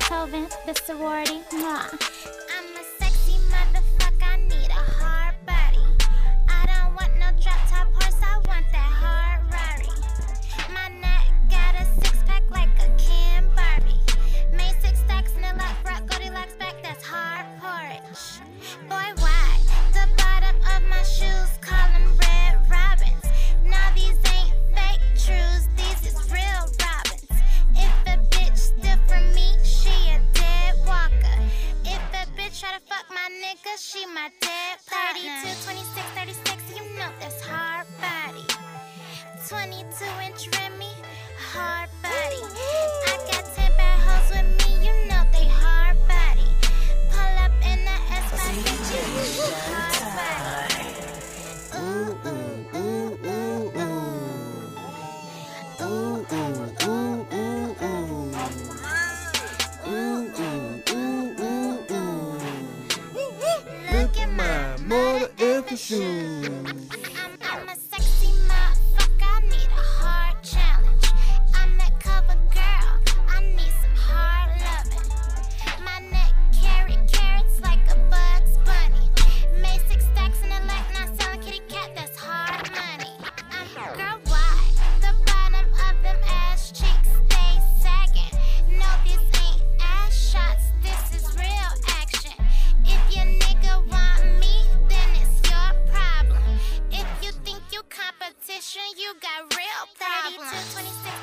Kelvin, the sorority, mwah. she my dead 32, 26, 36, you know that's hard body. 22 inch Remy, hard body. I got 10 bad hoes with me, you know they hard body. Pull up in the S by you hard body. Ooh, ooh, ooh, ooh, ooh. Ooh, ooh, ooh, ooh, ooh. Ooh, ooh. more than ever, you. got real problems. 32, 26.